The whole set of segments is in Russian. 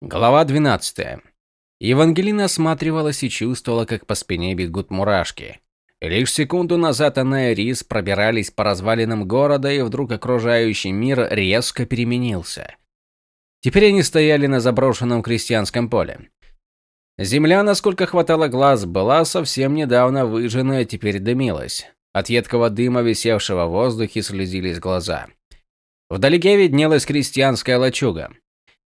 Глава 12. Евангелина осматривалась и чувствовала, как по спине бегут мурашки. Лишь секунду назад она и Рис пробирались по развалинам города, и вдруг окружающий мир резко переменился. Теперь они стояли на заброшенном крестьянском поле. Земля, насколько хватало глаз, была совсем недавно выжжена, а теперь дымилась. От едкого дыма, висевшего в воздухе, слезились глаза. Вдалеке виднелась крестьянская лачуга.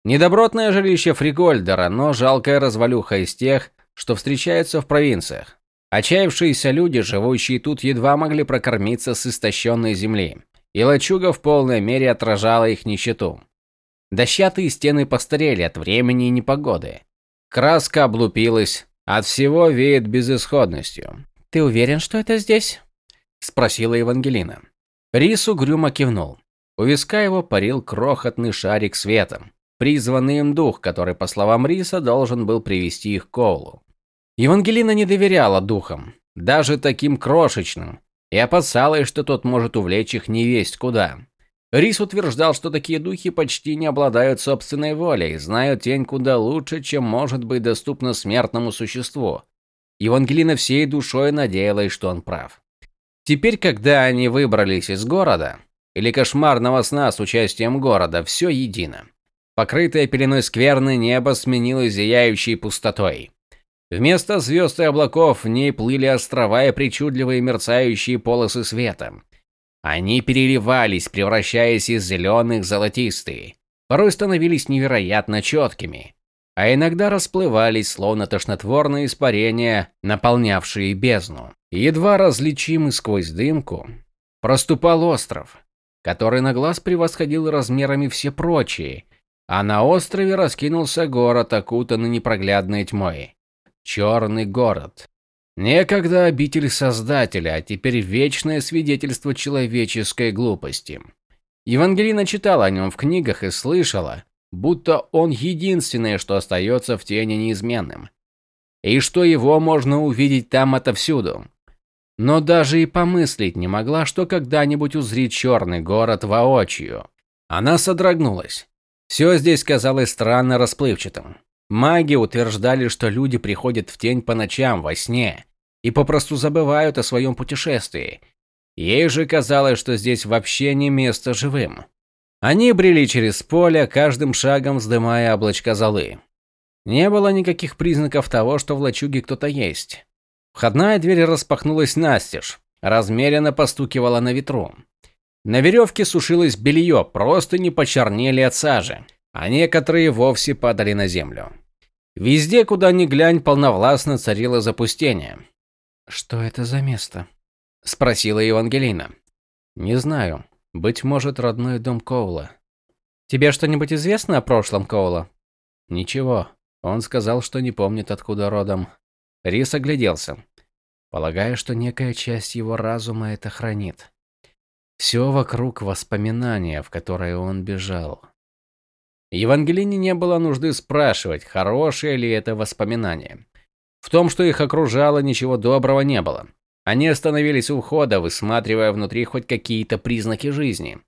Недобротное жилище Фригольдера, но жалкая развалюха из тех, что встречаются в провинциях. Отчаявшиеся люди, живущие тут, едва могли прокормиться с истощенной земли, и лачуга в полной мере отражала их нищету. Дощатые стены постарели от времени и непогоды. Краска облупилась, от всего веет безысходностью. «Ты уверен, что это здесь?» – спросила Евангелина. Рис угрюмо кивнул. У виска его парил крохотный шарик светом призванный им дух, который, по словам Риса, должен был привести их к Коулу. Евангелина не доверяла духам, даже таким крошечным, и опасалась, что тот может увлечь их невесть куда. Рис утверждал, что такие духи почти не обладают собственной волей, знают тень куда лучше, чем может быть доступно смертному существу. Евангелина всей душой надеялась, что он прав. Теперь, когда они выбрались из города, или кошмарного сна с участием города, все едино. Покрытое пеленой скверны небо сменилось зияющей пустотой. Вместо звезд и облаков в ней плыли острова и причудливые мерцающие полосы света. Они переливались, превращаясь из зеленых в золотистые. Порой становились невероятно четкими, а иногда расплывались, словно тошнотворные испарения, наполнявшие бездну. Едва различимый сквозь дымку, проступал остров, который на глаз превосходил размерами все прочие – а на острове раскинулся город, окутанный непроглядной тьмой. Черный город. Некогда обитель Создателя, а теперь вечное свидетельство человеческой глупости. Евангелина читала о нем в книгах и слышала, будто он единственное, что остается в тени неизменным. И что его можно увидеть там отовсюду. Но даже и помыслить не могла, что когда-нибудь узрит черный город воочию. Она содрогнулась. Все здесь казалось странно расплывчатым. Маги утверждали, что люди приходят в тень по ночам во сне и попросту забывают о своем путешествии. Ей же казалось, что здесь вообще не место живым. Они брели через поле, каждым шагом вздымая облачко золы. Не было никаких признаков того, что в лачуге кто-то есть. Входная дверь распахнулась настежь, размеренно постукивала на ветру. На веревке сушилось белье, просто не почернели от сажи, а некоторые вовсе падали на землю. Везде, куда ни глянь, полновластно царило запустение. «Что это за место?» – спросила Евангелина. «Не знаю. Быть может, родной дом Коула». «Тебе что-нибудь известно о прошлом Коула?» «Ничего. Он сказал, что не помнит, откуда родом». Рис огляделся. Полагаю, что некая часть его разума это хранит. Все вокруг воспоминания, в которые он бежал. Евангелине не было нужды спрашивать, хорошее ли это воспоминание. В том, что их окружало, ничего доброго не было. Они остановились у входа, высматривая внутри хоть какие-то признаки жизни.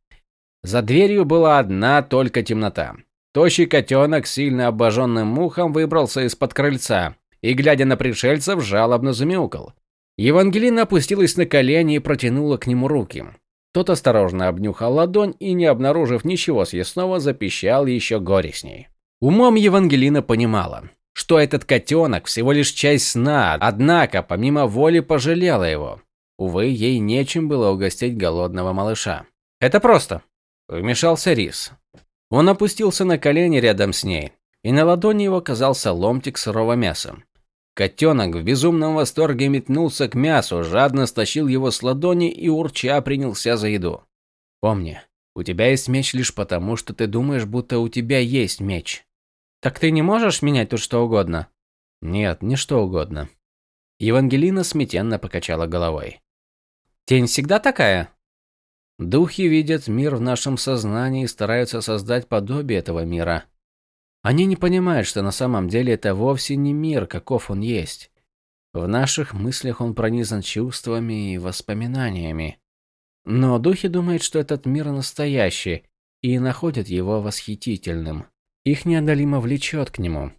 За дверью была одна только темнота. Тощий котенок, сильно обожженным мухом, выбрался из-под крыльца и, глядя на пришельцев, жалобно замяукал. Евангелина опустилась на колени и протянула к нему руки. Тот осторожно обнюхал ладонь и, не обнаружив ничего съестного, запищал еще горестней. Умом Евангелина понимала, что этот котенок всего лишь часть сна, однако, помимо воли, пожалела его. Увы, ей нечем было угостить голодного малыша. «Это просто», – вмешался Рис. Он опустился на колени рядом с ней, и на ладони его оказался ломтик сырого мяса. Котенок в безумном восторге метнулся к мясу, жадно стащил его с ладони и урча принялся за еду. Помни, у тебя есть меч лишь потому, что ты думаешь, будто у тебя есть меч. Так ты не можешь менять тут что угодно? Нет, не что угодно. Евангелина смятенно покачала головой. Тень всегда такая? Духи видят мир в нашем сознании и стараются создать подобие этого мира. Они не понимают, что на самом деле это вовсе не мир, каков он есть. В наших мыслях он пронизан чувствами и воспоминаниями. Но духи думают, что этот мир настоящий, и находят его восхитительным. Их неодолимо влечет к нему.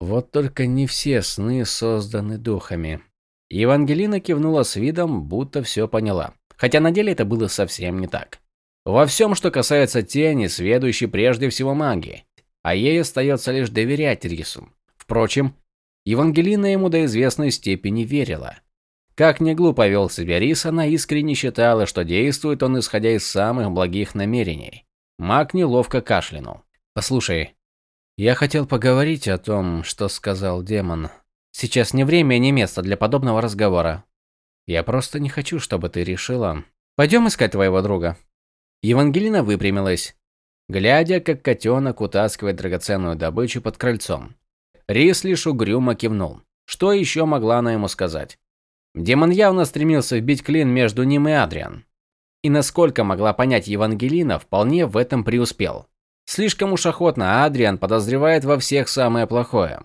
Вот только не все сны созданы духами. Евангелина кивнула с видом, будто все поняла. Хотя на деле это было совсем не так. Во всем, что касается тени, сведущей прежде всего магии. А ей остается лишь доверять Рису. Впрочем, Евангелина ему до известной степени верила. Как не глупо вел себя Рис, она искренне считала, что действует он исходя из самых благих намерений. Маг неловко кашлянул. «Послушай, я хотел поговорить о том, что сказал демон. Сейчас не время и не место для подобного разговора. Я просто не хочу, чтобы ты решила. Пойдем искать твоего друга». Евангелина выпрямилась, глядя, как котенок утаскивает драгоценную добычу под крыльцом. Рис лишь угрюмо кивнул. Что еще могла она ему сказать? Демон явно стремился вбить клин между ним и Адриан. И насколько могла понять Евангелина, вполне в этом преуспел. Слишком уж охотно Адриан подозревает во всех самое плохое.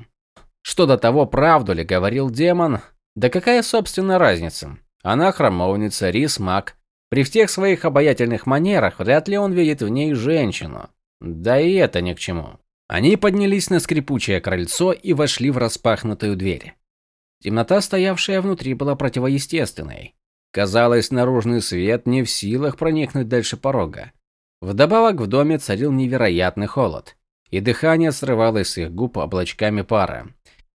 Что до того, правду ли говорил демон, да какая собственно разница? Она храмовница, Рис маг. При всех своих обаятельных манерах вряд ли он видит в ней женщину. Да и это ни к чему. Они поднялись на скрипучее крыльцо и вошли в распахнутую дверь. Темнота, стоявшая внутри, была противоестественной. Казалось, наружный свет не в силах проникнуть дальше порога. Вдобавок в доме царил невероятный холод, и дыхание срывалось с их губ облачками пара.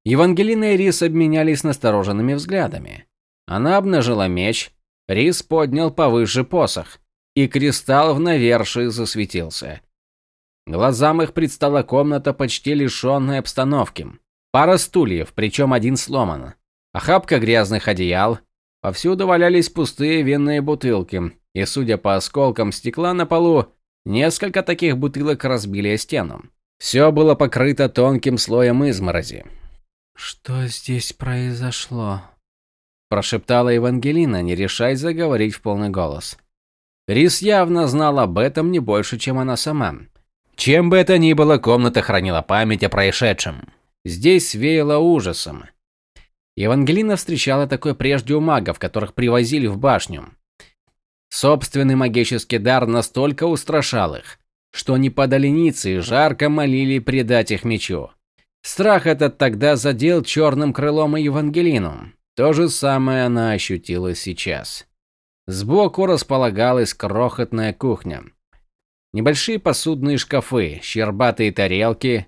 Евангелина и Рис обменялись настороженными взглядами. Она обнажила меч, Рис поднял повыше посох, и кристалл в навершии засветился. Глазам их предстала комната, почти лишенная обстановки. Пара стульев, причем один сломан. Охапка грязных одеял. Повсюду валялись пустые винные бутылки, и, судя по осколкам стекла на полу, несколько таких бутылок разбили о стену. Все было покрыто тонким слоем изморози. «Что здесь произошло?» Прошептала Евангелина, не решаясь заговорить в полный голос. Рис явно знал об этом не больше, чем она сама. Чем бы это ни было, комната хранила память о происшедшем. Здесь веяло ужасом. Евангелина встречала такое прежде у магов, которых привозили в башню. Собственный магический дар настолько устрашал их, что они подали ницы и жарко молили предать их мечу. Страх этот тогда задел черным крылом и Евангелину. То же самое она ощутила сейчас. Сбоку располагалась крохотная кухня. Небольшие посудные шкафы, щербатые тарелки,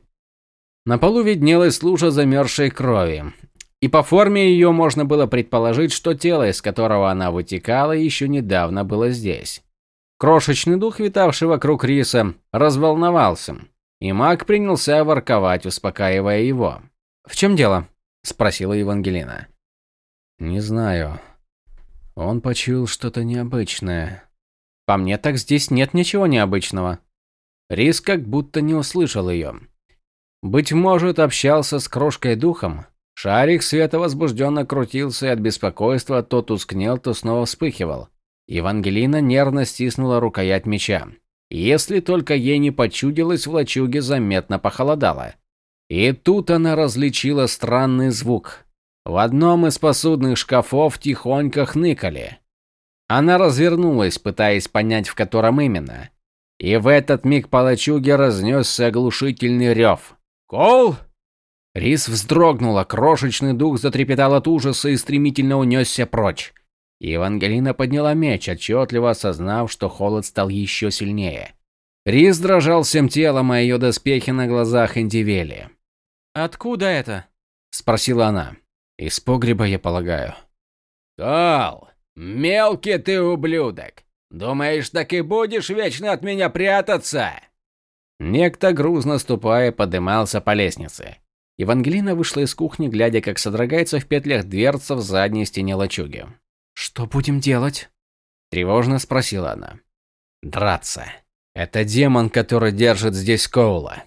на полу виднелась лужа замерзшей крови, и по форме ее можно было предположить, что тело, из которого она вытекала, еще недавно было здесь. Крошечный дух, витавший вокруг риса, разволновался, и маг принялся ворковать, успокаивая его. «В чем дело?» – спросила Евангелина. «Не знаю. Он почуял что-то необычное». «По мне так здесь нет ничего необычного». Рис как будто не услышал ее. Быть может, общался с крошкой духом. Шарик света возбужденно крутился и от беспокойства то тускнел, то снова вспыхивал. Евангелина нервно стиснула рукоять меча. Если только ей не почудилось, в лачуге заметно похолодало. И тут она различила странный звук. В одном из посудных шкафов тихонько хныкали. Она развернулась, пытаясь понять, в котором именно. И в этот миг по лачуге разнесся оглушительный рев. «Кол!» Рис вздрогнула, крошечный дух затрепетал от ужаса и стремительно унесся прочь. Евангелина подняла меч, отчетливо осознав, что холод стал еще сильнее. Рис дрожал всем телом, а ее доспехи на глазах индивели. «Откуда это?» – спросила она. «Из погреба, я полагаю». «Кал, мелкий ты ублюдок! Думаешь, так и будешь вечно от меня прятаться?» Некто, грузно ступая, подымался по лестнице. Евангелина вышла из кухни, глядя, как содрогается в петлях дверца в задней стене лачуги. «Что будем делать?» – тревожно спросила она. «Драться. Это демон, который держит здесь Коула».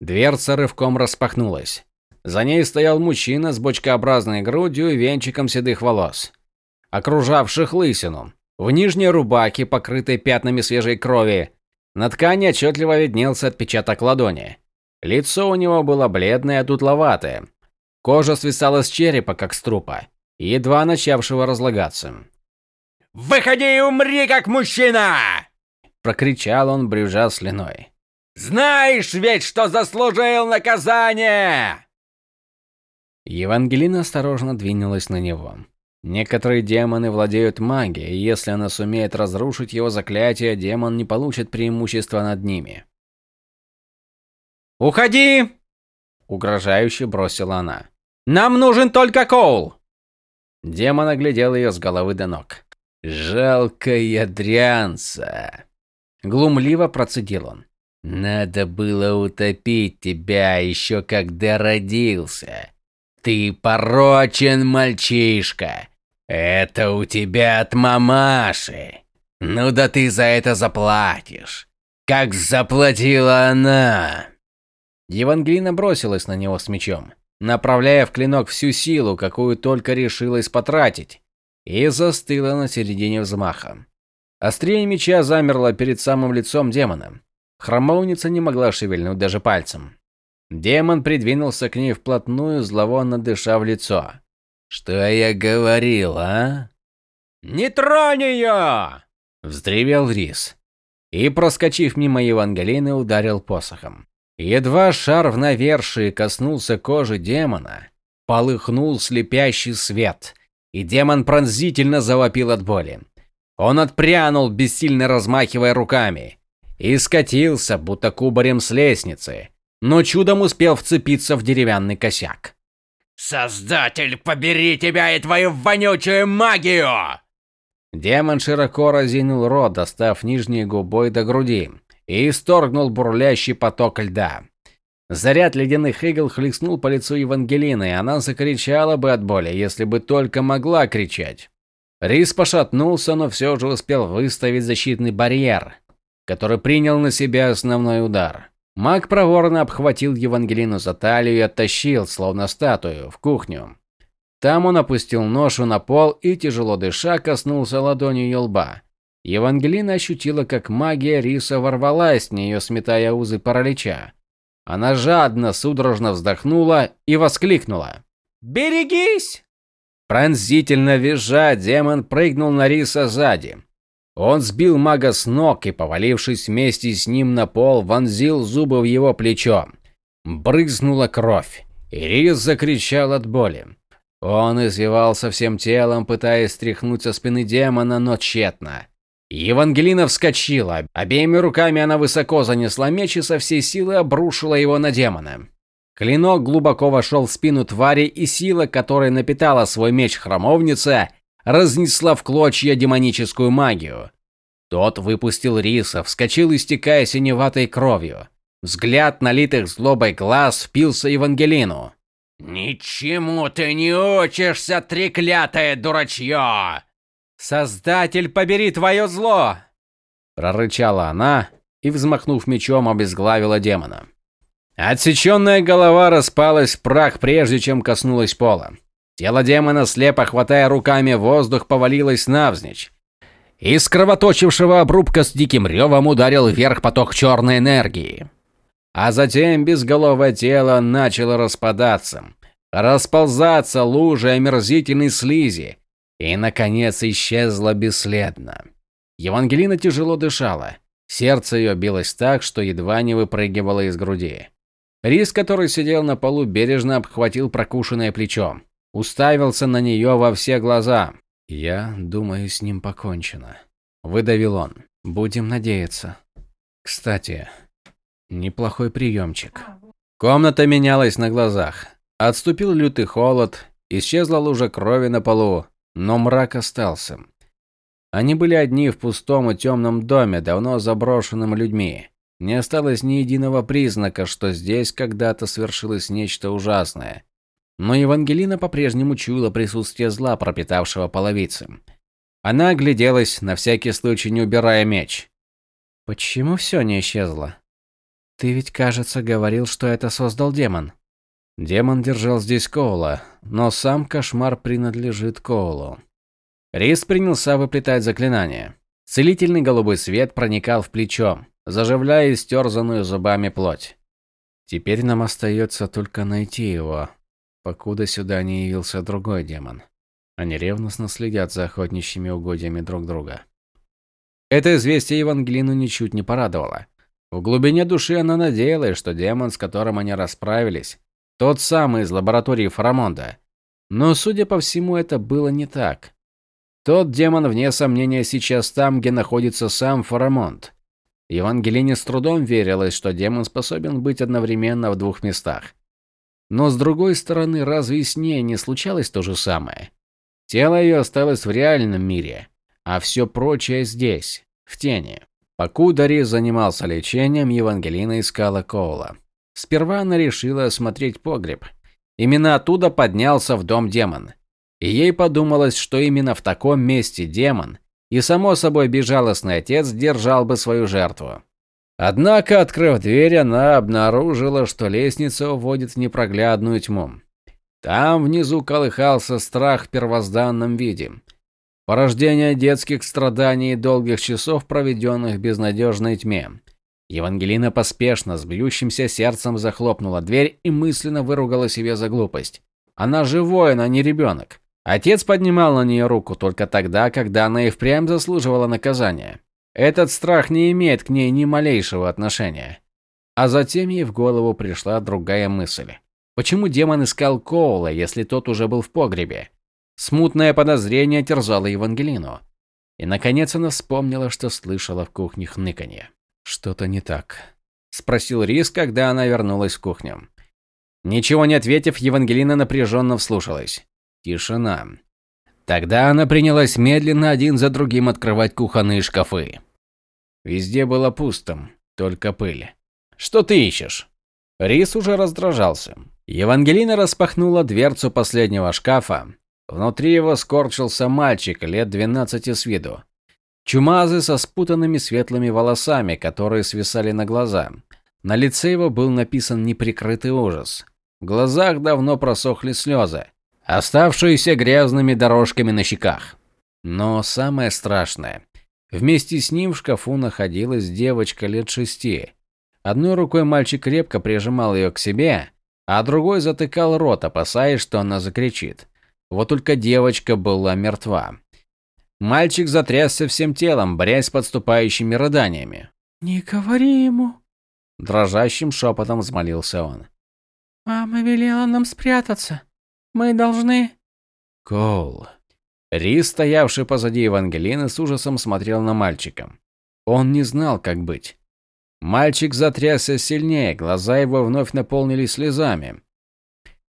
Дверца рывком распахнулась. За ней стоял мужчина с бочкообразной грудью и венчиком седых волос, окружавших лысину, в нижней рубахе, покрытой пятнами свежей крови, на ткани отчетливо виднелся отпечаток ладони. Лицо у него было бледное, дутловатое. Кожа свисала с черепа, как с трупа, едва начавшего разлагаться. «Выходи и умри, как мужчина!» Прокричал он, брюжа слюной. Знаешь ведь, что заслужил наказание!» Евангелина осторожно двинулась на него. Некоторые демоны владеют магией, и если она сумеет разрушить его заклятие, демон не получит преимущества над ними. «Уходи!» – угрожающе бросила она. «Нам нужен только Коул!» Демон оглядел ее с головы до ног. «Жалкая дрянца!» Глумливо процедил он. «Надо было утопить тебя еще когда родился. Ты порочен, мальчишка. Это у тебя от мамаши. Ну да ты за это заплатишь. Как заплатила она!» Евангелина бросилась на него с мечом, направляя в клинок всю силу, какую только решилась потратить, и застыла на середине взмаха. Острие меча замерло перед самым лицом демона. Хромовница не могла шевельнуть даже пальцем. Демон придвинулся к ней вплотную, зловонно дыша в лицо. «Что я говорил, а?» «Не тронь ее!» – вздревел Рис. И, проскочив мимо Евангелины, ударил посохом. Едва шар в навершии коснулся кожи демона, полыхнул слепящий свет, и демон пронзительно завопил от боли. Он отпрянул, бессильно размахивая руками, и скатился, будто кубарем с лестницы, но чудом успел вцепиться в деревянный косяк. «Создатель, побери тебя и твою вонючую магию!» Демон широко разинул рот, достав нижней губой до груди, и исторгнул бурлящий поток льда. Заряд ледяных игл хлестнул по лицу Евангелины, и она закричала бы от боли, если бы только могла кричать. Рис пошатнулся, но все же успел выставить защитный барьер, который принял на себя основной удар. Маг проворно обхватил Евангелину за талию и оттащил, словно статую, в кухню. Там он опустил ношу на пол и, тяжело дыша, коснулся ладонью ее лба. Евангелина ощутила, как магия риса ворвалась в нее, сметая узы паралича. Она жадно, судорожно вздохнула и воскликнула. «Берегись!» Пронзительно визжа, демон прыгнул на риса сзади. Он сбил мага с ног и, повалившись вместе с ним на пол, вонзил зубы в его плечо. Брызнула кровь, и рис закричал от боли. Он извивался всем телом, пытаясь стряхнуть со спины демона, но тщетно. Евангелина вскочила. Обеими руками она высоко занесла меч и со всей силы обрушила его на демона. Клинок глубоко вошел в спину твари, и сила, которая напитала свой меч храмовница, разнесла в клочья демоническую магию. Тот выпустил риса, вскочил, истекая синеватой кровью. Взгляд налитых злобой глаз впился Евангелину. «Ничему ты не учишься, треклятое дурачье!» «Создатель, побери твое зло!» Прорычала она и, взмахнув мечом, обезглавила демона. Отсеченная голова распалась в прах, прежде чем коснулась пола. Тело демона, слепо хватая руками воздух, повалилось навзничь. Из кровоточившего обрубка с диким ревом ударил вверх поток черной энергии. А затем безголовое тело начало распадаться, расползаться лужей омерзительной слизи, и, наконец, исчезла бесследно. Евангелина тяжело дышала. Сердце ее билось так, что едва не выпрыгивало из груди. Рис, который сидел на полу, бережно обхватил прокушенное плечо. Уставился на нее во все глаза. «Я думаю, с ним покончено», – выдавил он. «Будем надеяться. Кстати, неплохой приемчик». Комната менялась на глазах. Отступил лютый холод, исчезла лужа крови на полу, но мрак остался. Они были одни в пустом и темном доме, давно заброшенном людьми. Не осталось ни единого признака, что здесь когда-то свершилось нечто ужасное. Но Евангелина по-прежнему чуяла присутствие зла, пропитавшего половицы. Она огляделась, на всякий случай не убирая меч. «Почему все не исчезло? Ты ведь, кажется, говорил, что это создал демон». Демон держал здесь Коула, но сам кошмар принадлежит Коулу. Рис принялся выплетать заклинание. Целительный голубой свет проникал в плечо, заживляя истерзанную зубами плоть. Теперь нам остается только найти его, покуда сюда не явился другой демон. Они ревностно следят за охотничьими угодьями друг друга. Это известие Евангелину ничуть не порадовало. В глубине души она надеялась, что демон, с которым они расправились, тот самый из лаборатории Фарамонда. Но, судя по всему, это было не так. Тот демон, вне сомнения, сейчас там, где находится сам Фарамонд. Евангелине с трудом верилось, что демон способен быть одновременно в двух местах. Но с другой стороны, разве с ней не случалось то же самое? Тело ее осталось в реальном мире, а все прочее здесь, в тени. Покуда Рис занимался лечением, Евангелина искала Коула. Сперва она решила осмотреть погреб. Именно оттуда поднялся в дом демон. И ей подумалось, что именно в таком месте демон и, само собой, безжалостный отец держал бы свою жертву. Однако, открыв дверь, она обнаружила, что лестница уводит в непроглядную тьму. Там внизу колыхался страх в первозданном виде. Порождение детских страданий и долгих часов, проведенных в безнадежной тьме. Евангелина поспешно, с бьющимся сердцем захлопнула дверь и мысленно выругала себе за глупость. Она же воин, а не ребенок. Отец поднимал на нее руку только тогда, когда она и впрямь заслуживала наказания. Этот страх не имеет к ней ни малейшего отношения. А затем ей в голову пришла другая мысль. Почему демон искал Коула, если тот уже был в погребе? Смутное подозрение терзало Евангелину. И, наконец, она вспомнила, что слышала в кухне хныканье. «Что-то не так?» – спросил Рис, когда она вернулась в кухню. Ничего не ответив, Евангелина напряженно вслушалась. Тишина. Тогда она принялась медленно один за другим открывать кухонные шкафы. Везде было пустым, только пыль. «Что ты ищешь?» Рис уже раздражался. Евангелина распахнула дверцу последнего шкафа. Внутри его скорчился мальчик лет 12 с виду. Чумазы со спутанными светлыми волосами, которые свисали на глаза. На лице его был написан неприкрытый ужас. В глазах давно просохли слезы, оставшиеся грязными дорожками на щеках. Но самое страшное, вместе с ним в шкафу находилась девочка лет шести. Одной рукой мальчик крепко прижимал ее к себе, а другой затыкал рот, опасаясь, что она закричит. Вот только девочка была мертва. Мальчик затрясся всем телом, борясь с подступающими рыданиями. «Не говори ему!» Дрожащим шепотом взмолился он. «Мама велела нам спрятаться. Мы должны...» Коул. Рис, стоявший позади Евангелины, с ужасом смотрел на мальчика. Он не знал, как быть. Мальчик затрясся сильнее, глаза его вновь наполнились слезами.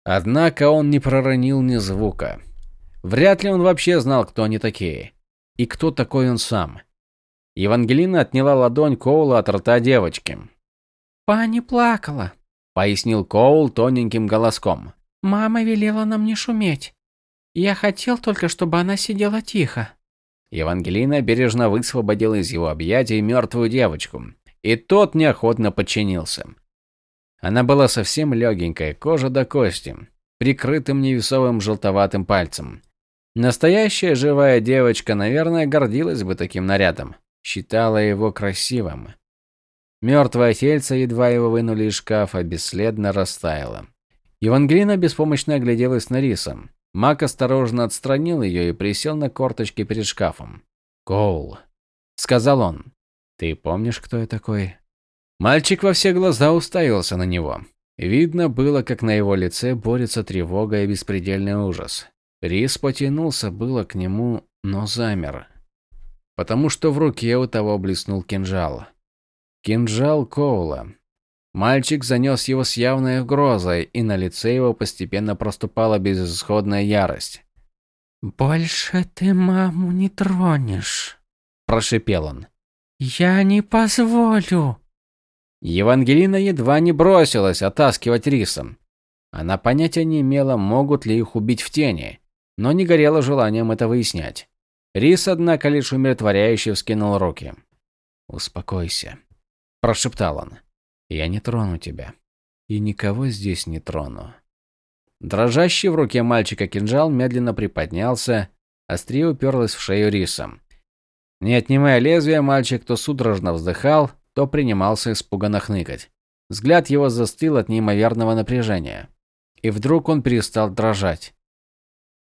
Однако он не проронил ни звука. Вряд ли он вообще знал, кто они такие. И кто такой он сам. Евангелина отняла ладонь Коула от рта девочки. «Пани плакала», — пояснил Коул тоненьким голоском. «Мама велела нам не шуметь. Я хотел только, чтобы она сидела тихо». Евангелина бережно высвободила из его объятий мертвую девочку, и тот неохотно подчинился. Она была совсем легенькая, кожа до кости, прикрытым невесовым желтоватым пальцем. Настоящая живая девочка, наверное, гордилась бы таким нарядом, считала его красивым. Мертвое тельце, едва его вынули из шкафа, бесследно растаяло. Евангелина беспомощно огляделась на Риса. Мак осторожно отстранил ее и присел на корточки перед шкафом. «Коул», — сказал он, — «ты помнишь, кто я такой?» Мальчик во все глаза уставился на него. Видно было, как на его лице борется тревога и беспредельный ужас. Рис потянулся было к нему, но замер. Потому что в руке у того блеснул кинжал. Кинжал Коула. Мальчик занес его с явной угрозой, и на лице его постепенно проступала безысходная ярость. «Больше ты маму не тронешь», – прошепел он. «Я не позволю». Евангелина едва не бросилась оттаскивать рисом. Она понятия не имела, могут ли их убить в тени, но не горела желанием это выяснять. Рис, однако, лишь умиротворяюще вскинул руки. «Успокойся», – прошептал он. «Я не трону тебя. И никого здесь не трону». Дрожащий в руке мальчика кинжал медленно приподнялся, острие уперлось в шею Риса. Не отнимая лезвия, мальчик то судорожно вздыхал, то принимался испуганно хныкать. Взгляд его застыл от неимоверного напряжения. И вдруг он перестал дрожать.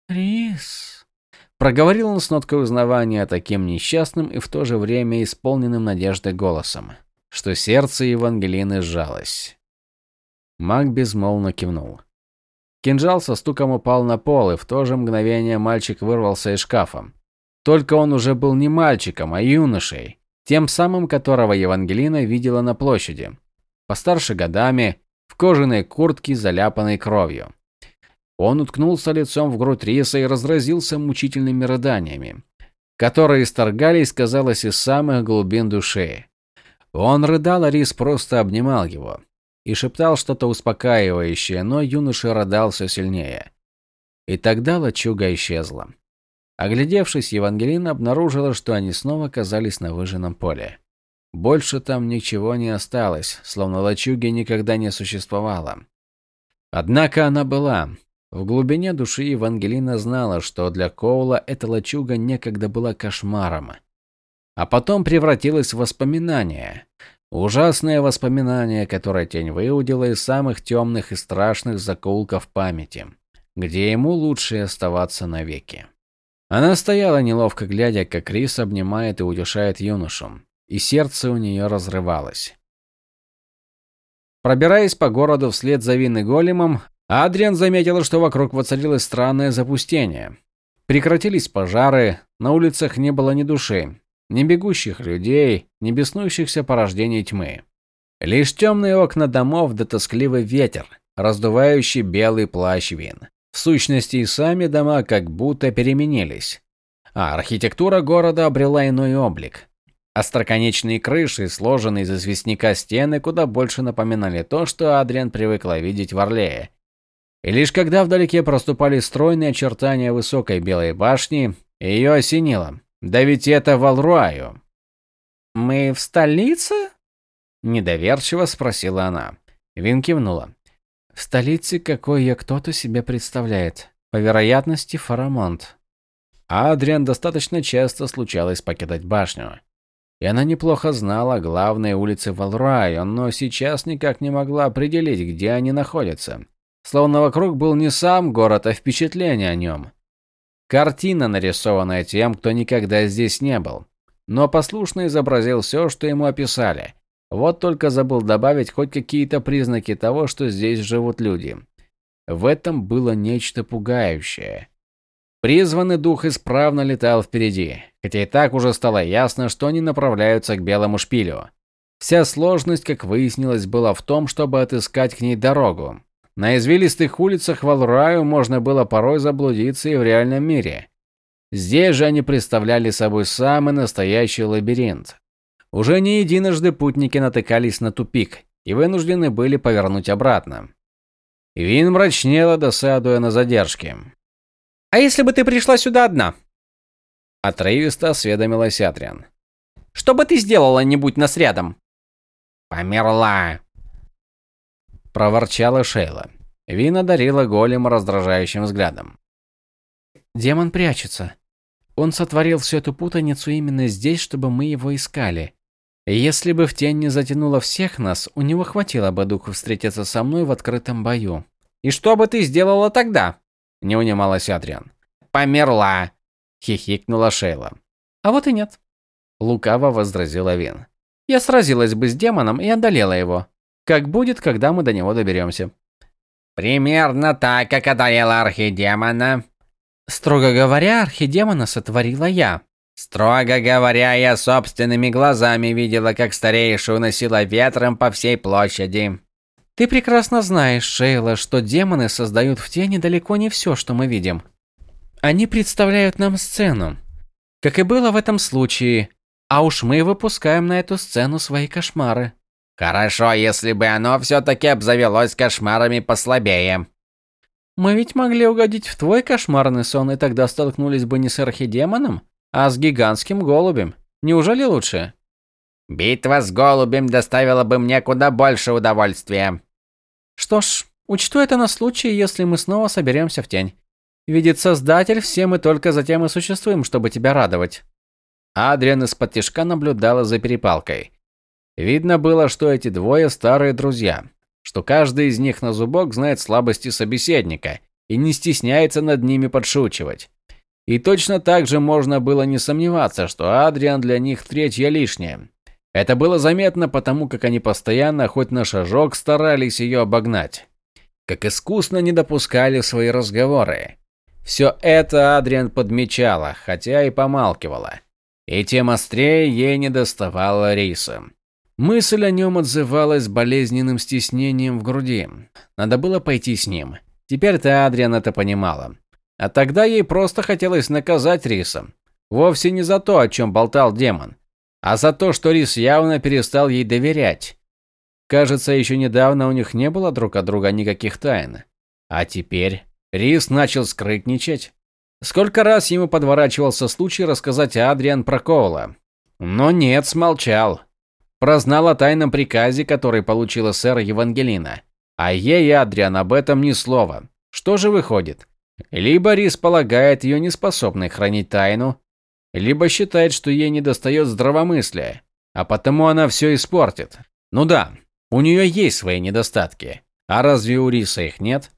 «Рис», – проговорил он с ноткой узнавания таким несчастным и в то же время исполненным надеждой голосом. Что сердце Евангелины сжалось. Маг безмолвно кивнул. Кинжал со стуком упал на пол, и в то же мгновение мальчик вырвался из шкафа. Только он уже был не мальчиком, а юношей, тем самым, которого Евангелина видела на площади. Постарше годами, в кожаной куртке, заляпанной кровью. Он уткнулся лицом в грудь риса и разразился мучительными рыданиями, которые исторгались, казалось, из самых глубин души. Он рыдал, а рис просто обнимал его и шептал что-то успокаивающее, но юноша рыдал все сильнее. И тогда лачуга исчезла. Оглядевшись, Евангелина обнаружила, что они снова оказались на выжженном поле. Больше там ничего не осталось, словно лачуги никогда не существовало. Однако она была. В глубине души Евангелина знала, что для Коула эта лачуга некогда была кошмаром. А потом превратилась в воспоминание. Ужасное воспоминание, которое тень выудила из самых темных и страшных закоулков памяти, где ему лучше оставаться навеки. Она стояла неловко глядя, как Рис обнимает и утешает юношу, и сердце у нее разрывалось. Пробираясь по городу вслед за Вин Големом, Адриан заметил, что вокруг воцарилось странное запустение. Прекратились пожары, на улицах не было ни души, ни бегущих людей, ни беснующихся порождений тьмы. Лишь темные окна домов да тоскливый ветер, раздувающий белый плащ Вин. В сущности, и сами дома как будто переменились. А архитектура города обрела иной облик. Остроконечные крыши, сложенные из известняка стены, куда больше напоминали то, что Адриан привыкла видеть в Орлее. И лишь когда вдалеке проступали стройные очертания высокой белой башни, ее осенило. Да ведь это Валруаю. «Мы в столице?» Недоверчиво спросила она. Вин кивнула. В столице какой ее кто-то себе представляет. По вероятности, Фарамонт. А Адриан достаточно часто случалось покидать башню. И она неплохо знала главные улицы Валрайо, но сейчас никак не могла определить, где они находятся. Словно вокруг был не сам город, а впечатление о нем. Картина, нарисованная тем, кто никогда здесь не был. Но послушно изобразил все, что ему описали. Вот только забыл добавить хоть какие-то признаки того, что здесь живут люди. В этом было нечто пугающее. Призванный дух исправно летал впереди, хотя и так уже стало ясно, что они направляются к белому шпилю. Вся сложность, как выяснилось, была в том, чтобы отыскать к ней дорогу. На извилистых улицах Валраю можно было порой заблудиться и в реальном мире. Здесь же они представляли собой самый настоящий лабиринт, уже не единожды путники натыкались на тупик и вынуждены были повернуть обратно. Вин мрачнела, досадуя на задержки. «А если бы ты пришла сюда одна?» Отрывисто осведомилась Атриан. «Что бы ты сделала, не будь нас рядом?» «Померла!» Проворчала Шейла. Вин одарила голема раздражающим взглядом. «Демон прячется. Он сотворил всю эту путаницу именно здесь, чтобы мы его искали. Если бы в тень не затянуло всех нас, у него хватило бы духу встретиться со мной в открытом бою. И что бы ты сделала тогда? Не унималась Адриан. Померла, хихикнула Шейла. А вот и нет. Лукаво возразила Вин. Я сразилась бы с демоном и одолела его. Как будет, когда мы до него доберемся. Примерно так, как одолела архидемона. Строго говоря, архидемона сотворила я. Строго говоря, я собственными глазами видела, как старейшую носила ветром по всей площади. Ты прекрасно знаешь, Шейла, что демоны создают в тени далеко не все, что мы видим. Они представляют нам сцену, как и было в этом случае, а уж мы выпускаем на эту сцену свои кошмары. Хорошо, если бы оно все-таки обзавелось кошмарами послабее. Мы ведь могли угодить в твой кошмарный сон, и тогда столкнулись бы не с архидемоном, а с гигантским голубем. Неужели лучше? Битва с голубем доставила бы мне куда больше удовольствия. Что ж, учту это на случай, если мы снова соберемся в тень. Видит Создатель, все мы только затем и существуем, чтобы тебя радовать. Адриан из-под наблюдала за перепалкой. Видно было, что эти двое старые друзья, что каждый из них на зубок знает слабости собеседника и не стесняется над ними подшучивать. И точно так же можно было не сомневаться, что Адриан для них третья лишняя. Это было заметно потому, как они постоянно хоть на шажок старались ее обогнать. Как искусно не допускали свои разговоры. Все это Адриан подмечала, хотя и помалкивала. И тем острее ей не доставало риса. Мысль о нем отзывалась болезненным стеснением в груди. Надо было пойти с ним. Теперь-то Адриан это понимала. А тогда ей просто хотелось наказать Риса. Вовсе не за то, о чем болтал демон, а за то, что Рис явно перестал ей доверять. Кажется, еще недавно у них не было друг от друга никаких тайн. А теперь Рис начал скрытничать. Сколько раз ему подворачивался случай рассказать Адриан про Коула. Но нет, смолчал. Прознал о тайном приказе, который получила сэр Евангелина. А ей Адриан об этом ни слова. Что же выходит? Либо Рис полагает ее неспособной хранить тайну, либо считает, что ей недостает здравомыслия, а потому она все испортит. Ну да, у нее есть свои недостатки. А разве у Риса их нет?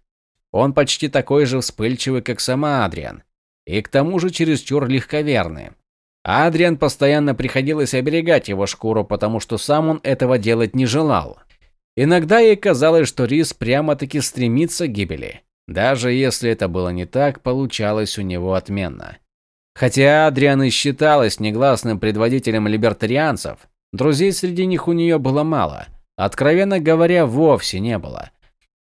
Он почти такой же вспыльчивый, как сама Адриан. И к тому же чересчур легковерный. Адриан постоянно приходилось оберегать его шкуру, потому что сам он этого делать не желал. Иногда ей казалось, что Рис прямо-таки стремится к гибели. Даже если это было не так, получалось у него отменно. Хотя Адриан и считалась негласным предводителем либертарианцев, друзей среди них у нее было мало. Откровенно говоря, вовсе не было.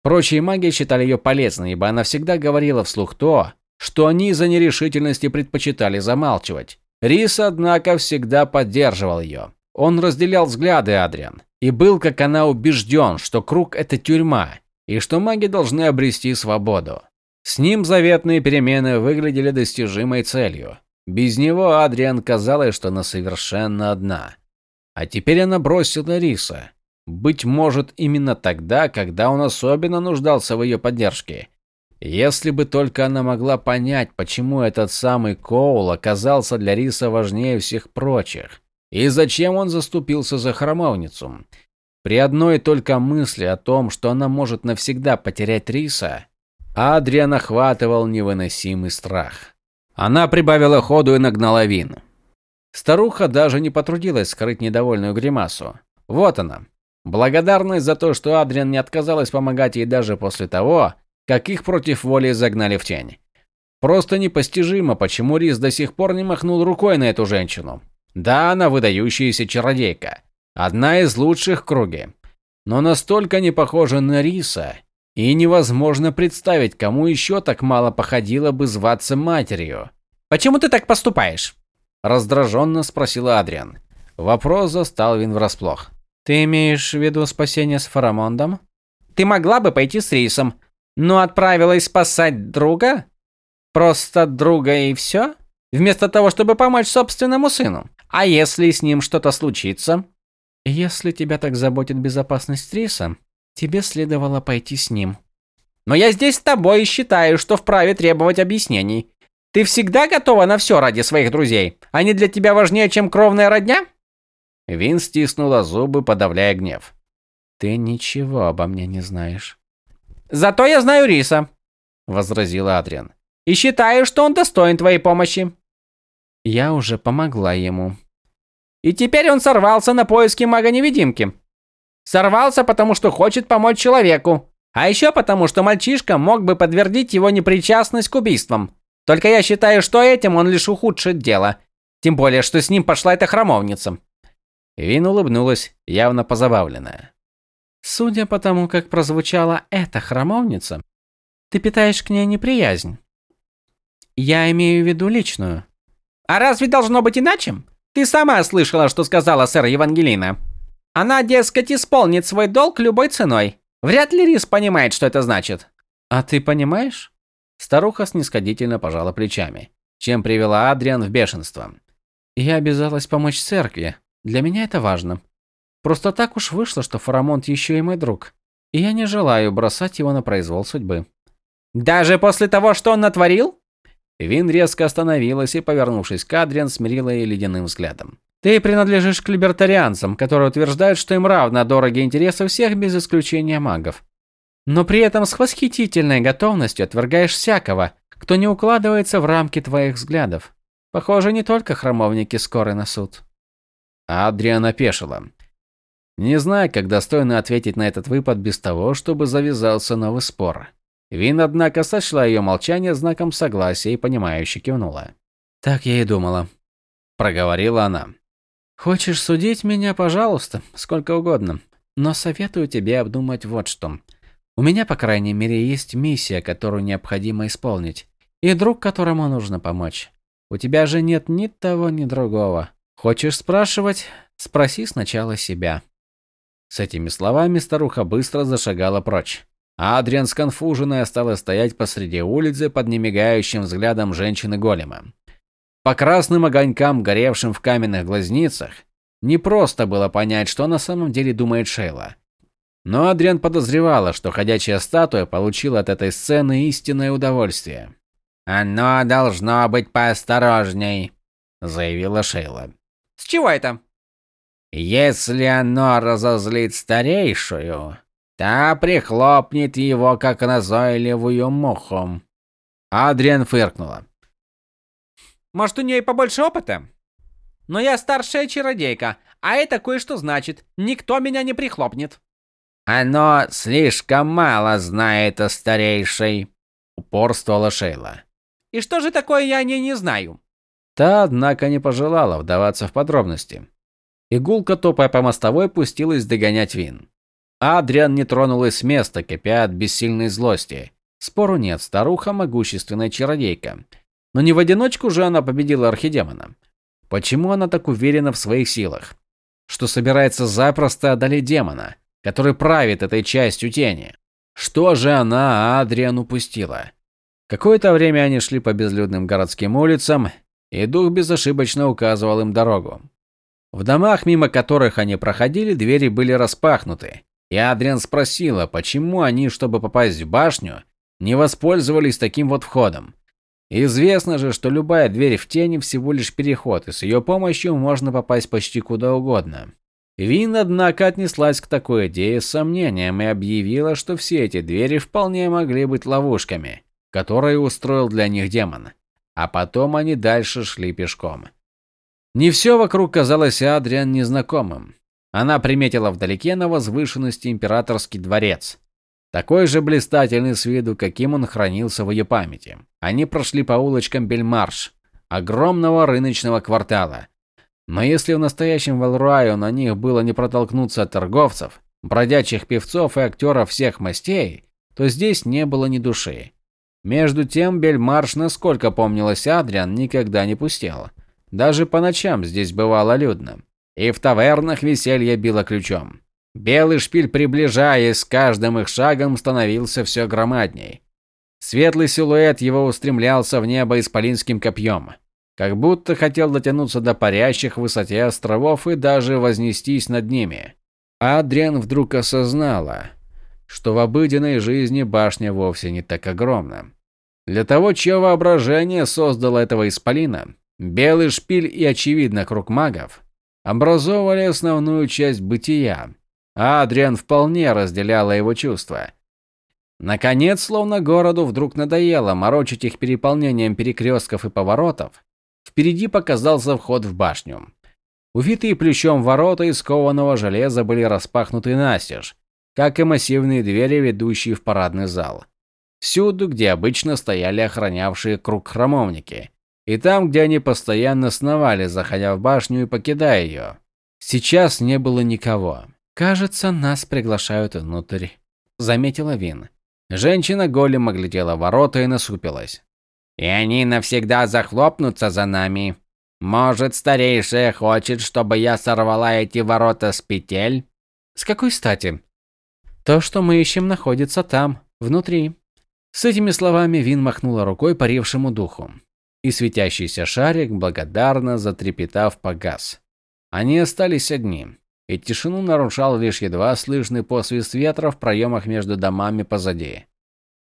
Прочие маги считали ее полезной, ибо она всегда говорила вслух то, что они из-за нерешительности предпочитали замалчивать. Рис, однако, всегда поддерживал ее. Он разделял взгляды Адриан и был, как она, убежден, что круг – это тюрьма, и что маги должны обрести свободу. С ним заветные перемены выглядели достижимой целью. Без него Адриан казалось, что она совершенно одна. А теперь она бросила Риса. Быть может, именно тогда, когда он особенно нуждался в ее поддержке. Если бы только она могла понять, почему этот самый Коул оказался для Риса важнее всех прочих. И зачем он заступился за храмовницу? При одной только мысли о том, что она может навсегда потерять Риса, Адриан охватывал невыносимый страх. Она прибавила ходу и нагнала Вин. Старуха даже не потрудилась скрыть недовольную гримасу. Вот она. Благодарность за то, что Адриан не отказалась помогать ей даже после того, как их против воли загнали в тень. Просто непостижимо, почему Рис до сих пор не махнул рукой на эту женщину. Да, она выдающаяся чародейка. Одна из лучших в круге. Но настолько не похожа на Риса, и невозможно представить, кому еще так мало походило бы зваться матерью. «Почему ты так поступаешь?» Раздраженно спросила Адриан. Вопрос застал Вин врасплох. «Ты имеешь в виду спасение с Фарамондом?» «Ты могла бы пойти с Рисом, но отправилась спасать друга? Просто друга и все? Вместо того, чтобы помочь собственному сыну? А если с ним что-то случится?» Если тебя так заботит безопасность Риса, тебе следовало пойти с ним. Но я здесь с тобой и считаю, что вправе требовать объяснений. Ты всегда готова на все ради своих друзей? Они для тебя важнее, чем кровная родня? Вин стиснула зубы, подавляя гнев. Ты ничего обо мне не знаешь. Зато я знаю Риса, возразила Адриан. И считаю, что он достоин твоей помощи. Я уже помогла ему, и теперь он сорвался на поиски мага-невидимки. Сорвался, потому что хочет помочь человеку. А еще потому, что мальчишка мог бы подтвердить его непричастность к убийствам. Только я считаю, что этим он лишь ухудшит дело. Тем более, что с ним пошла эта храмовница. Вин улыбнулась, явно позабавленная. Судя по тому, как прозвучала эта храмовница, ты питаешь к ней неприязнь. Я имею в виду личную. А разве должно быть иначе? Ты сама слышала, что сказала сэр Евангелина. Она, дескать, исполнит свой долг любой ценой. Вряд ли Рис понимает, что это значит. А ты понимаешь? Старуха снисходительно пожала плечами, чем привела Адриан в бешенство. Я обязалась помочь церкви. Для меня это важно. Просто так уж вышло, что Фарамонт еще и мой друг. И я не желаю бросать его на произвол судьбы. Даже после того, что он натворил? Вин резко остановилась и, повернувшись к Адриан, смирила ее ледяным взглядом. «Ты принадлежишь к либертарианцам, которые утверждают, что им равно дороги интересы всех без исключения магов. Но при этом с восхитительной готовностью отвергаешь всякого, кто не укладывается в рамки твоих взглядов. Похоже, не только храмовники скоры на суд». Адриан опешила. Не зная, как достойно ответить на этот выпад без того, чтобы завязался новый спор. Вин, однако, сочла ее молчание знаком согласия и понимающе кивнула. «Так я и думала», – проговорила она. «Хочешь судить меня, пожалуйста, сколько угодно, но советую тебе обдумать вот что. У меня, по крайней мере, есть миссия, которую необходимо исполнить, и друг, которому нужно помочь. У тебя же нет ни того, ни другого. Хочешь спрашивать? Спроси сначала себя». С этими словами старуха быстро зашагала прочь. А Адриан сконфуженная стала стоять посреди улицы под немигающим взглядом женщины-голема. По красным огонькам, горевшим в каменных глазницах, не просто было понять, что на самом деле думает Шейла. Но Адриан подозревала, что ходячая статуя получила от этой сцены истинное удовольствие. «Оно должно быть поосторожней», – заявила Шейла. «С чего это?» «Если оно разозлит старейшую, Та прихлопнет его, как назойливую муху. Адриан фыркнула. Может, у нее побольше опыта? Но я старшая чародейка, а это кое-что значит. Никто меня не прихлопнет. Оно слишком мало знает о старейшей, упорствовала Шейла. И что же такое я о ней не знаю? Та, однако, не пожелала вдаваться в подробности. Игулка, топая по мостовой, пустилась догонять Вин. Адриан не тронулась с места, кипя от бессильной злости. Спору нет, старуха могущественная чародейка. Но не в одиночку же она победила архидемона. Почему она так уверена в своих силах? Что собирается запросто одолеть демона, который правит этой частью тени? Что же она Адриан упустила? Какое-то время они шли по безлюдным городским улицам, и дух безошибочно указывал им дорогу. В домах, мимо которых они проходили, двери были распахнуты, и Адриан спросила, почему они, чтобы попасть в башню, не воспользовались таким вот входом. Известно же, что любая дверь в тени всего лишь переход, и с ее помощью можно попасть почти куда угодно. Вин, однако, отнеслась к такой идее с сомнением и объявила, что все эти двери вполне могли быть ловушками, которые устроил для них демон. А потом они дальше шли пешком. Не все вокруг казалось Адриан незнакомым. Она приметила вдалеке на возвышенности императорский дворец. Такой же блистательный с виду, каким он хранился в ее памяти. Они прошли по улочкам Бельмарш, огромного рыночного квартала. Но если в настоящем Валруаю на них было не протолкнуться от торговцев, бродячих певцов и актеров всех мастей, то здесь не было ни души. Между тем Бельмарш, насколько помнилось Адриан, никогда не пустел. Даже по ночам здесь бывало людно и в тавернах веселье било ключом. Белый шпиль, приближаясь с каждым их шагом, становился все громадней. Светлый силуэт его устремлялся в небо исполинским копьем, как будто хотел дотянуться до парящих в высоте островов и даже вознестись над ними. Адриан вдруг осознала, что в обыденной жизни башня вовсе не так огромна. Для того, чье воображение создало этого исполина, белый шпиль и, очевидно, круг магов, образовывали основную часть бытия, а Адриан вполне разделяла его чувства. Наконец, словно городу вдруг надоело морочить их переполнением перекрестков и поворотов, впереди показался вход в башню. Увитые плющом ворота из кованого железа были распахнуты настежь, как и массивные двери, ведущие в парадный зал. Всюду, где обычно стояли охранявшие круг храмовники, и там, где они постоянно сновали, заходя в башню и покидая ее. Сейчас не было никого. «Кажется, нас приглашают внутрь», – заметила Вин. Женщина голем оглядела ворота и насупилась. «И они навсегда захлопнутся за нами. Может, старейшая хочет, чтобы я сорвала эти ворота с петель?» «С какой стати?» «То, что мы ищем, находится там, внутри». С этими словами Вин махнула рукой парившему духу и светящийся шарик, благодарно затрепетав, погас. Они остались одни, и тишину нарушал лишь едва слышный посвист ветра в проемах между домами позади.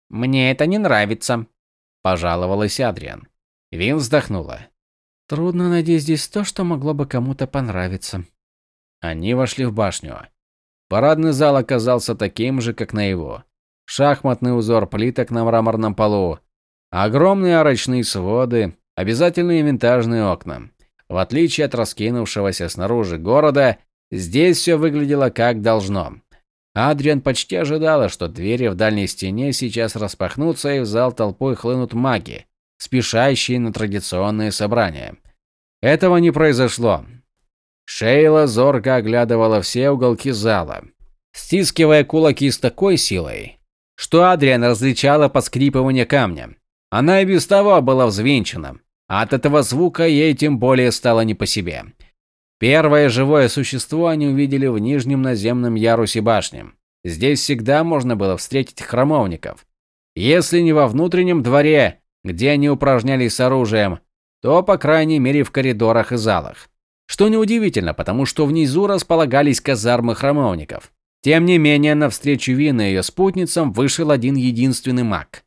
«Мне это не нравится», – пожаловалась Адриан. Вин вздохнула. «Трудно найти здесь то, что могло бы кому-то понравиться». Они вошли в башню. Парадный зал оказался таким же, как на его. Шахматный узор плиток на мраморном полу, Огромные арочные своды, обязательные винтажные окна. В отличие от раскинувшегося снаружи города, здесь все выглядело как должно. Адриан почти ожидала, что двери в дальней стене сейчас распахнутся и в зал толпой хлынут маги, спешащие на традиционные собрания. Этого не произошло. Шейла зорко оглядывала все уголки зала, стискивая кулаки с такой силой, что Адриан различала поскрипывание камня. Она и без того была взвинчена, а от этого звука ей тем более стало не по себе. Первое живое существо они увидели в нижнем наземном ярусе башни. Здесь всегда можно было встретить храмовников. Если не во внутреннем дворе, где они упражнялись с оружием, то, по крайней мере, в коридорах и залах. Что неудивительно, потому что внизу располагались казармы храмовников. Тем не менее, навстречу Вин и ее спутницам вышел один единственный маг.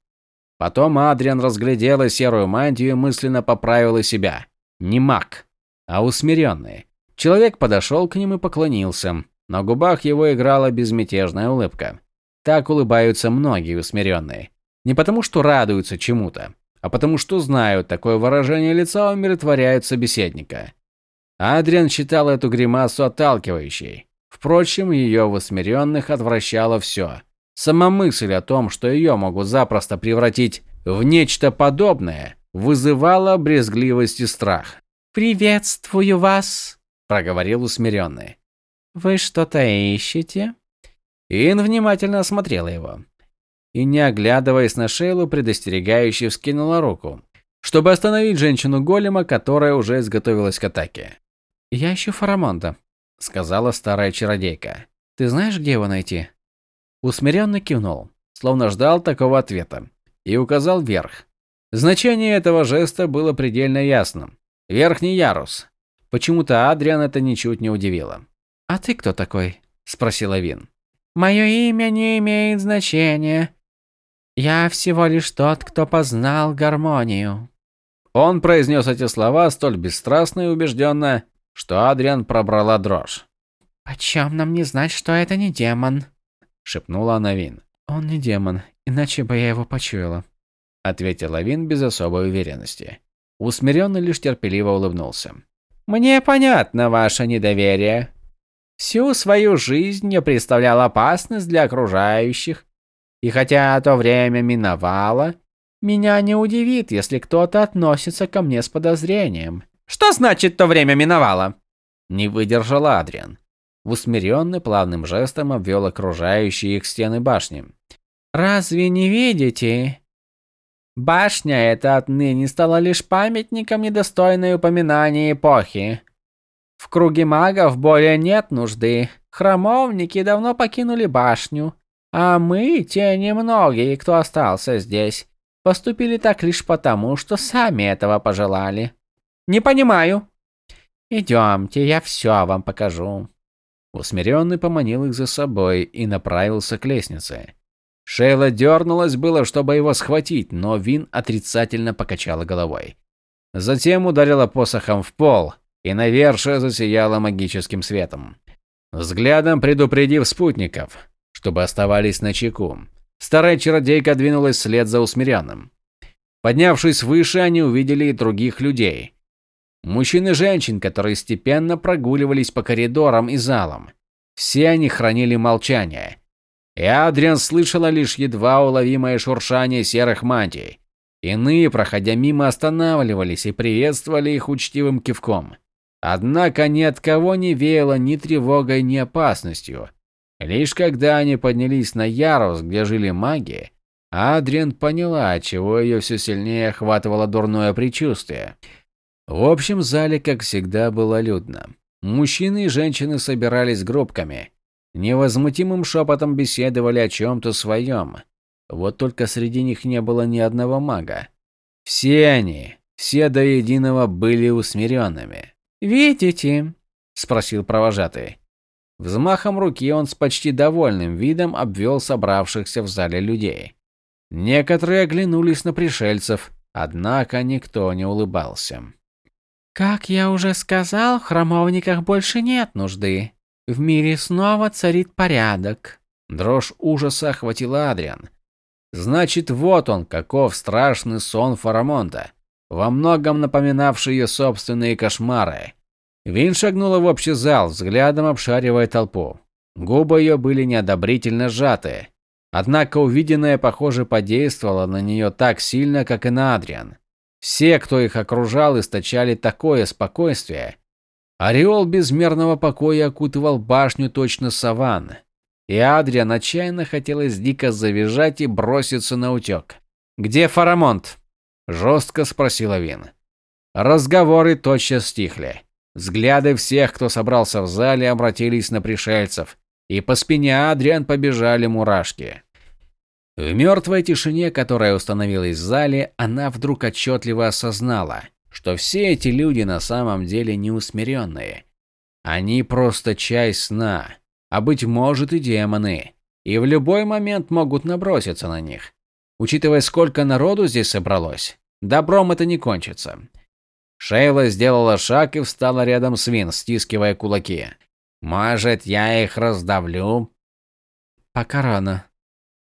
Потом Адриан разглядела серую мантию и мысленно поправила себя. Не маг, а усмиренный. Человек подошел к ним и поклонился. На губах его играла безмятежная улыбка. Так улыбаются многие усмиренные. Не потому, что радуются чему-то, а потому, что знают, такое выражение лица умиротворяет собеседника. Адриан считал эту гримасу отталкивающей. Впрочем, ее в усмиренных отвращало все. Сама мысль о том, что ее могут запросто превратить в нечто подобное, вызывала брезгливость и страх. «Приветствую вас», – проговорил усмиренный. «Вы что-то ищете?» Ин внимательно осмотрела его. И, не оглядываясь на Шейлу, предостерегающе вскинула руку, чтобы остановить женщину-голема, которая уже изготовилась к атаке. «Я ищу Фарамонда», – сказала старая чародейка. «Ты знаешь, где его найти?» Усмиренно кивнул, словно ждал такого ответа, и указал вверх. Значение этого жеста было предельно ясным. Верхний ярус. Почему-то Адриан это ничуть не удивило. «А ты кто такой?» – спросила Вин. «Мое имя не имеет значения. Я всего лишь тот, кто познал гармонию». Он произнес эти слова столь бесстрастно и убежденно, что Адриан пробрала дрожь. «Почем нам не знать, что это не демон?» – шепнула она Вин. «Он не демон, иначе бы я его почуяла», – ответила Вин без особой уверенности. Усмиренный лишь терпеливо улыбнулся. «Мне понятно ваше недоверие. Всю свою жизнь я представлял опасность для окружающих, и хотя то время миновало, меня не удивит, если кто-то относится ко мне с подозрением. Что значит то время миновало? Не выдержал Адриан. Усмиренный плавным жестом обвел окружающие их стены башни. Разве не видите? Башня эта отныне стала лишь памятником недостойной упоминания эпохи. В круге магов более нет нужды. Храмовники давно покинули башню, а мы, те немногие, кто остался здесь, поступили так лишь потому, что сами этого пожелали. Не понимаю. Идемте, я все вам покажу. Усмиренный поманил их за собой и направился к лестнице. Шейла дернулась было, чтобы его схватить, но Вин отрицательно покачала головой. Затем ударила посохом в пол, и навершие засияло магическим светом. Взглядом предупредив спутников, чтобы оставались на чеку, старая чародейка двинулась вслед за усмиренным. Поднявшись выше, они увидели и других людей, Мужчин и женщин, которые степенно прогуливались по коридорам и залам. Все они хранили молчание. И Адриан слышала лишь едва уловимое шуршание серых мантий. Иные, проходя мимо, останавливались и приветствовали их учтивым кивком. Однако ни от кого не веяло ни тревогой, ни опасностью. Лишь когда они поднялись на ярус, где жили маги, Адриан поняла, чего ее все сильнее охватывало дурное предчувствие – в общем зале, как всегда, было людно. Мужчины и женщины собирались группками. Невозмутимым шепотом беседовали о чем-то своем. Вот только среди них не было ни одного мага. Все они, все до единого были усмиренными. «Видите?» – спросил провожатый. Взмахом руки он с почти довольным видом обвел собравшихся в зале людей. Некоторые оглянулись на пришельцев, однако никто не улыбался. Как я уже сказал, в храмовниках больше нет нужды. В мире снова царит порядок. Дрожь ужаса охватила Адриан. Значит, вот он, каков страшный сон Фарамонда. во многом напоминавший ее собственные кошмары. Вин шагнула в общий зал, взглядом обшаривая толпу. Губы ее были неодобрительно сжаты. Однако увиденное, похоже, подействовало на нее так сильно, как и на Адриан. Все, кто их окружал, источали такое спокойствие. Ореол безмерного покоя окутывал башню точно саван. И Адриан отчаянно хотелось дико завизжать и броситься на утек. «Где Фарамонт?» – жестко спросила Вин. Разговоры тотчас стихли. Взгляды всех, кто собрался в зале, обратились на пришельцев, и по спине Адриан побежали мурашки. В мертвой тишине, которая установилась в зале, она вдруг отчетливо осознала, что все эти люди на самом деле не усмиренные. Они просто часть сна, а быть может и демоны, и в любой момент могут наброситься на них. Учитывая, сколько народу здесь собралось, добром это не кончится. Шейла сделала шаг и встала рядом с Вин, стискивая кулаки. «Может, я их раздавлю?» «Пока рано».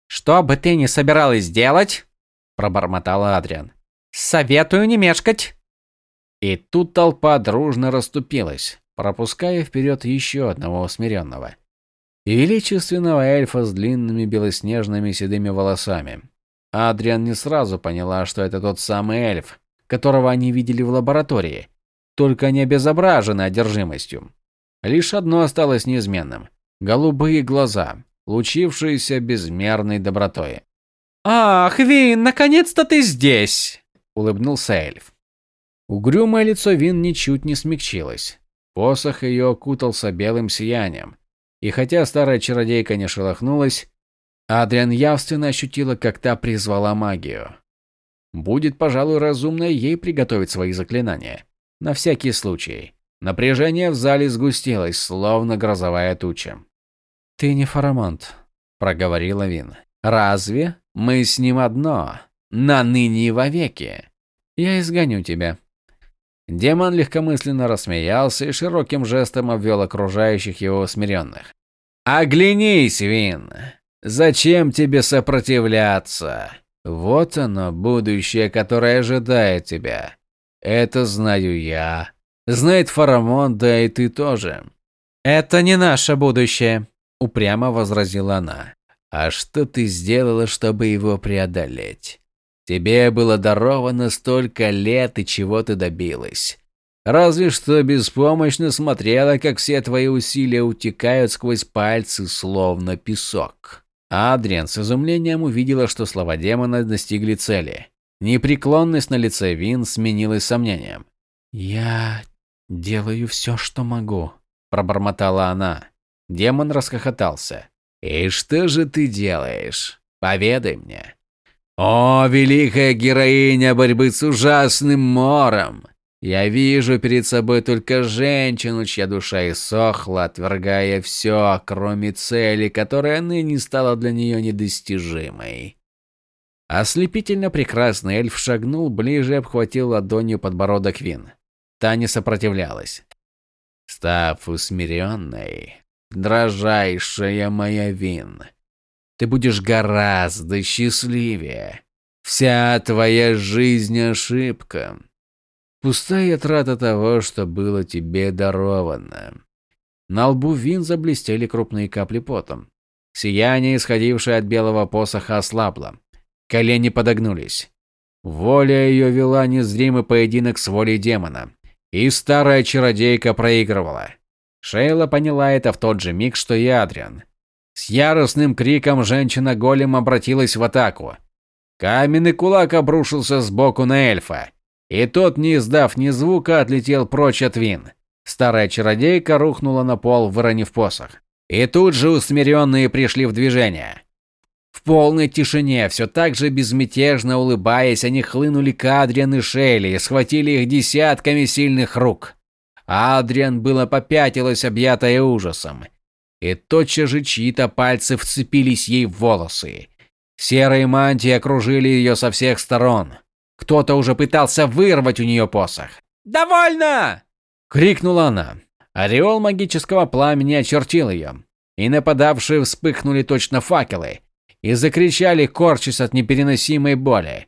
«Что бы ты ни собиралась делать?» – пробормотала Адриан. «Советую не мешкать». И тут толпа дружно расступилась, пропуская вперед еще одного усмиренного. И величественного эльфа с длинными белоснежными седыми волосами. Адриан не сразу поняла, что это тот самый эльф, которого они видели в лаборатории, только не обезображенный одержимостью. Лишь одно осталось неизменным – голубые глаза, лучившиеся безмерной добротой. «Ах, Вин, наконец-то ты здесь!» – улыбнулся эльф. Угрюмое лицо Вин ничуть не смягчилось. Посох ее окутался белым сиянием. И хотя старая чародейка не шелохнулась, Адриан явственно ощутила, как та призвала магию. Будет, пожалуй, разумно ей приготовить свои заклинания. На всякий случай. Напряжение в зале сгустилось, словно грозовая туча. «Ты не фарамонт», – проговорила Вин. «Разве? Мы с ним одно. На ныне и вовеки. Я изгоню тебя». Демон легкомысленно рассмеялся и широким жестом обвел окружающих его смиренных. «Оглянись, Вин! Зачем тебе сопротивляться? Вот оно, будущее, которое ожидает тебя. Это знаю я. Знает Фарамон, да и ты тоже. Это не наше будущее, упрямо возразила она. А что ты сделала, чтобы его преодолеть? Тебе было даровано столько лет, и чего ты добилась? Разве что беспомощно смотрела, как все твои усилия утекают сквозь пальцы, словно песок. Адриан с изумлением увидела, что слова демона достигли цели. Непреклонность на лице Вин сменилась сомнением. «Я делаю все, что могу», – пробормотала она. Демон расхохотался. «И что же ты делаешь? Поведай мне». «О, великая героиня борьбы с ужасным мором! Я вижу перед собой только женщину, чья душа иссохла, отвергая все, кроме цели, которая ныне стала для нее недостижимой. Ослепительно прекрасный эльф шагнул ближе и обхватил ладонью подбородок Вин. Та не сопротивлялась. Став усмиренной, дрожайшая моя Вин, ты будешь гораздо счастливее. Вся твоя жизнь ошибка. Пустая трата того, что было тебе даровано. На лбу Вин заблестели крупные капли потом. Сияние, исходившее от белого посоха, ослабло. Колени подогнулись. Воля ее вела незримый поединок с волей демона. И старая чародейка проигрывала. Шейла поняла это в тот же миг, что и Адриан. С яростным криком женщина-голем обратилась в атаку. Каменный кулак обрушился сбоку на эльфа. И тот, не издав ни звука, отлетел прочь от Вин. Старая чародейка рухнула на пол, выронив посох. И тут же усмиренные пришли в движение. В полной тишине, все так же безмятежно улыбаясь, они хлынули к Адриан и Шейли и схватили их десятками сильных рук. Адриан было попятилась, объятая ужасом. И тотчас же чьи-то пальцы вцепились ей в волосы. Серые мантии окружили ее со всех сторон. Кто-то уже пытался вырвать у нее посох. «Довольно!» – крикнула она. Ореол магического пламени очертил ее. И нападавшие вспыхнули точно факелы. И закричали, корчась от непереносимой боли.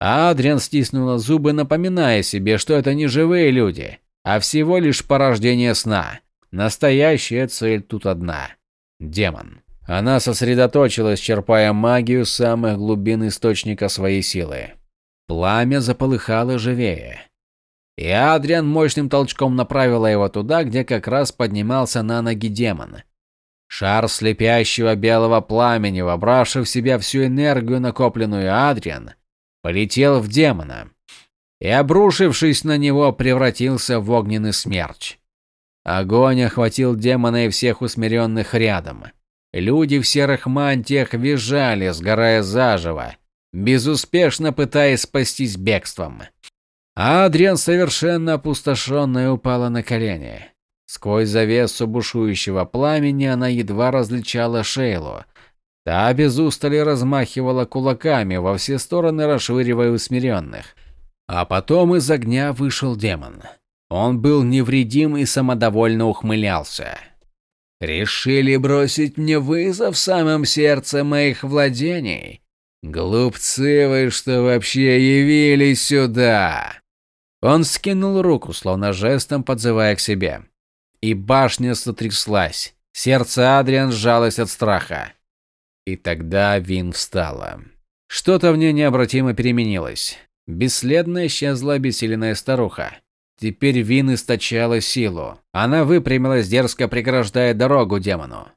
Адриан стиснула зубы, напоминая себе, что это не живые люди, а всего лишь порождение сна. Настоящая цель тут одна – демон. Она сосредоточилась, черпая магию самых глубин источника своей силы. Пламя заполыхало живее. И Адриан мощным толчком направила его туда, где как раз поднимался на ноги демон. Шар слепящего белого пламени, вобравший в себя всю энергию, накопленную Адриан, полетел в демона и, обрушившись на него, превратился в огненный смерч. Огонь охватил демона и всех усмиренных рядом. Люди в серых мантиях визжали, сгорая заживо, безуспешно пытаясь спастись бегством. А Адриан, совершенно опустошенная, упала на колени. Сквозь завесу бушующего пламени она едва различала Шейлу. Та без устали размахивала кулаками во все стороны, расшвыривая усмиренных. А потом из огня вышел демон. Он был невредим и самодовольно ухмылялся. «Решили бросить мне вызов в самом сердце моих владений? Глупцы вы, что вообще явились сюда!» Он скинул руку, словно жестом подзывая к себе. И башня сотряслась. Сердце Адриан сжалось от страха. И тогда Вин встала. Что-то в ней необратимо переменилось. Бесследно исчезла обессиленная старуха. Теперь Вин источала силу. Она выпрямилась, дерзко преграждая дорогу демону.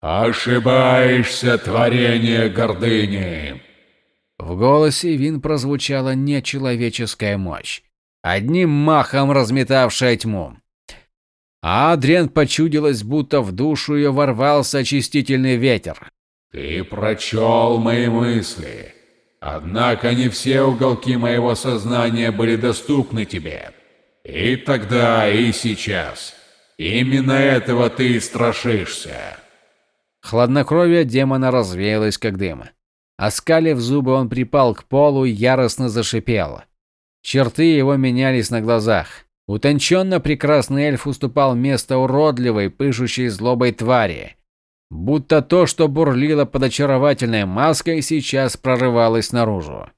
«Ошибаешься, творение гордыни!» В голосе Вин прозвучала нечеловеческая мощь, одним махом разметавшая тьму. Адриан почудилось, будто в душу ее ворвался очистительный ветер. «Ты прочел мои мысли, однако не все уголки моего сознания были доступны тебе. И тогда, и сейчас. Именно этого ты и страшишься. Хладнокровие демона развеялось, как дым. Оскалив зубы, он припал к полу и яростно зашипел. Черты его менялись на глазах. Утонченно прекрасный эльф уступал место уродливой, пышущей злобой твари. Будто то, что бурлило под очаровательной маской, сейчас прорывалось наружу.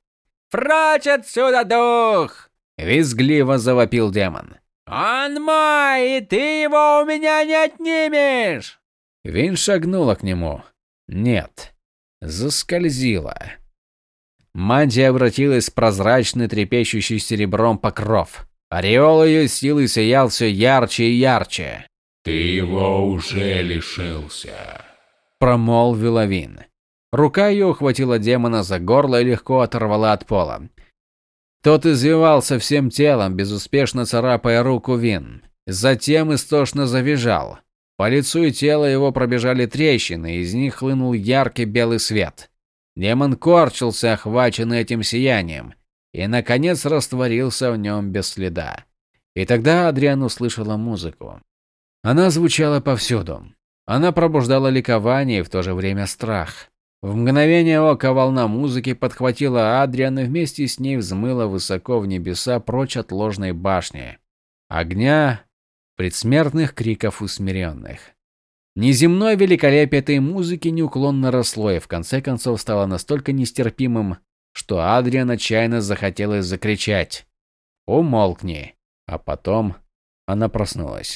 «Прочь отсюда, дух!» Визгливо завопил демон. «Он мой, и ты его у меня не отнимешь!» Вин шагнула к нему. Нет. Заскользила. Мантия обратилась в прозрачный, трепещущий серебром покров. Ореол ее силы сиял все ярче и ярче. «Ты его уже лишился», — промолвила Вин. Рука ее ухватила демона за горло и легко оторвала от пола. Тот извивался всем телом, безуспешно царапая руку Вин. Затем истошно завизжал. По лицу и телу его пробежали трещины, из них хлынул яркий белый свет. Демон корчился, охваченный этим сиянием, и, наконец, растворился в нем без следа. И тогда Адриан услышала музыку. Она звучала повсюду. Она пробуждала ликование и в то же время страх. В мгновение ока волна музыки подхватила Адриан и вместе с ней взмыла высоко в небеса прочь от ложной башни. Огня, предсмертных криков усмиренных. Неземное великолепие этой музыки неуклонно росло и в конце концов стало настолько нестерпимым, что Адриан отчаянно захотелось закричать «Умолкни!», а потом она проснулась.